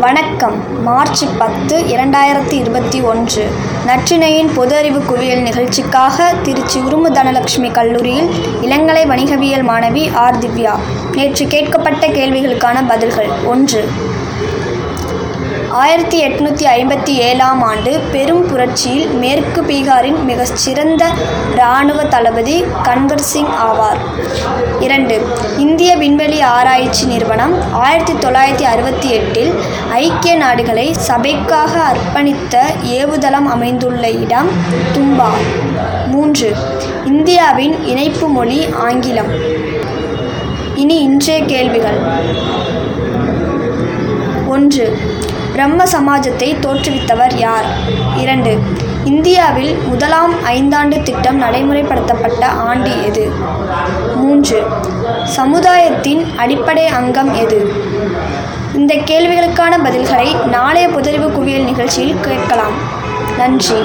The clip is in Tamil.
வணக்கம். மார்ச் பத்து இரண்டாயிரத்தி இருபத்தி ஒன்று. நற்றினையின் பொது அறிவு குவியல் நிகழ்ச்சிக்காக திருச்சி உருமு தனலட்சுமி கல்லூரியில் இளங்கலை வணிகவியல் மாணவி ஆர் திவ்யா. நேற்று கேட்கப்பட்ட கேள்விகளுக்கான பதில்கள். ஒன்று ஆயிரத்தி எட்நூற்றி ஐம்பத்தி ஏழாம் ஆண்டு பெரும் புரட்சியில் மேற்கு பீகாரின் மிகச் சிறந்த இராணுவ தளபதி கன்வர் சிங் ஆவார். இரண்டு இந்திய விண்வெளி ஆராய்ச்சி நிறுவனம் ஆயிரத்தி தொள்ளாயிரத்தி அறுபத்தி எட்டில் ஐக்கிய நாடுகளை சபைக்காக அர்ப்பணித்த ஏவுதளம் அமைந்துள்ள இடம் தும்பா. மூன்று இந்தியாவின் இணைப்பு மொழி ஆங்கிலம். இனி இன்றைய கேள்விகள். ஒன்று பிரம்ம சமாஜத்தை தோற்றுவித்தவர் யார்? இரண்டு இந்தியாவில் முதலாம் ஐந்தாண்டு திட்டம் நடைமுறைப்படுத்தப்பட்ட ஆண்டு எது? மூன்று சமுதாயத்தின் அடிப்படை அங்கம் எது? இந்த கேள்விகளுக்கான பதில்களை நாளைய புதறிவு குவியல் நிகழ்ச்சியில் கேட்கலாம். நன்றி.